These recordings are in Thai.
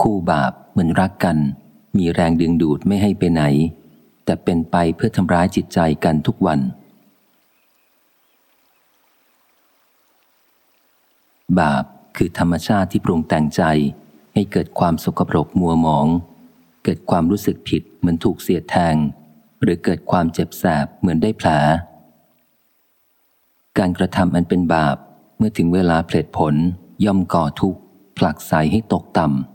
คู่บาปเหมือนรักกัน มีแรงดึงดูดไม่ให้ไปไหน แต่เป็นไปเพื่อทำร้ายจิตใจกันทุกวัน บาปคือธรรมชาติที่ปรุงแต่งใจ ให้เกิดความสกปรกมัวหมอง เกิดความรู้สึกผิดเหมือนถูกเสียดแทง หรือเกิดความเจ็บแสบเหมือนได้แผลการกระทำอันเป็นบาปเมื่อถึงเวลาเพลิดผลย่อมก่อทุกข์ผลักใสให้ตกต่ำ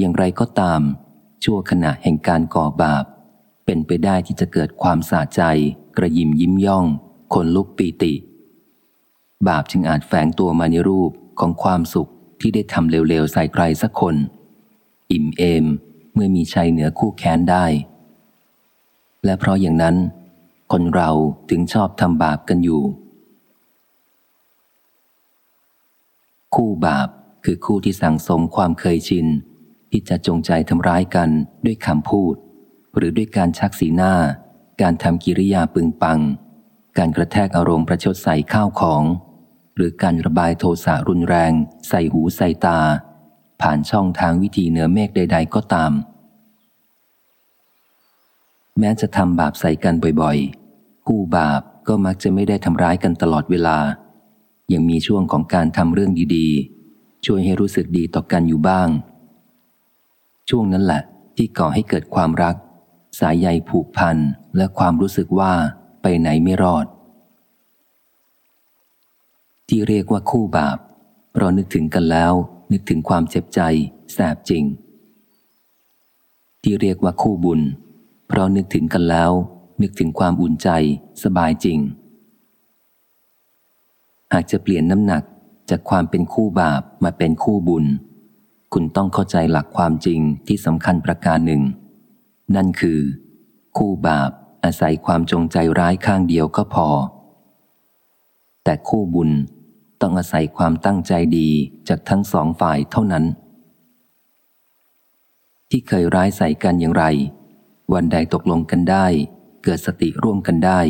อย่างไรก็ตาม ชั่วขณะแห่งการก่อบาป เป็นไปได้ที่จะเกิดความสะใจ กระยิมยิ้มย่อง คนลุกปีติ บาปจึงอาจแฝงตัวมาในรูปของความสุขที่ได้ทำเร็วๆใส่ใครสักคน อิ่มเอมเมื่อมีชัยเหนือคู่แค้นได้ และเพราะอย่างนั้น คนเราถึงชอบทำบาปกันอยู่ คู่บาปคือคู่ที่สั่งสมความเคยชิน ที่จะจงใจทำร้ายกันด้วยคำพูด หรือด้วยการชักสีหน้า การทำกิริยาปึงปัง การกระแทกอารมณ์ประชดใส่ข้าวของ หรือการระบายโทสะรุนแรง ใส่หูใส่ตา ผ่านช่องทางวิธีเหนือเมฆใด ๆ ก็ตาม แม้จะทำบาปใส่กันบ่อยๆคู่บาปก็มักจะไม่ได้ทำร้ายกันตลอดเวลา ยังมีช่วงของการทำเรื่องดีๆ ช่วยให้รู้สึกดีต่อกันอยู่บ้าง ช่วงนั้นแหละ ที่ก่อให้เกิดความรัก สายใยผูกพันและความรู้สึกว่าไปไหนไม่รอด ที่เรียกว่าคู่บาปเพราะนึกถึงกันแล้ว นึกถึงความเจ็บใจแสบจริง ที่เรียกว่าคู่บุญ เพราะนึกถึงกันแล้ว นึกถึงความอุ่นใจสบายจริง หากจะเปลี่ยนน้ำหนักจากความเป็นคู่บาปมาเป็นคู่บุญ คุณต้องเข้าใจหลักความจริงที่สำคัญประการหนึ่ง นั่นคือ คู่บาปอาศัยความจงใจร้ายข้างเดียวก็พอ แต่คู่บุญต้องอาศัยความตั้งใจดีจากทั้งสองฝ่ายเท่านั้น ที่เคยร้ายใส่กันอย่างไร วันใดตกลงกันได้ เกิดสติร่วมกันได้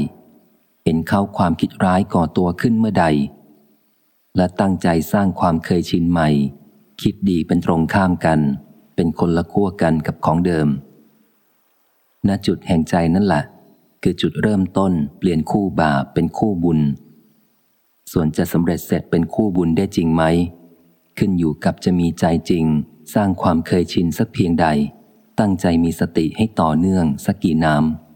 เห็นเข้าความคิดร้ายก่อตัวขึ้นเมื่อใด และตั้งใจสร้างความเคยชินใหม่ คิดดีเป็นตรงข้ามกัน เป็นคนละขั้วกันกับของเดิม ณจุดแห่งใจนั่นแหละคือจุดเริ่มต้นเปลี่ยนคู่บาปเป็นคู่บุญ ส่วนจะสำเร็จเสร็จเป็นคู่บุญได้จริงไหม ขึ้นอยู่กับจะมีใจจริง สร้างความเคยชินสักเพียงใด ตั้งใจมีสติให้ต่อเนื่องสักกี่น้ำ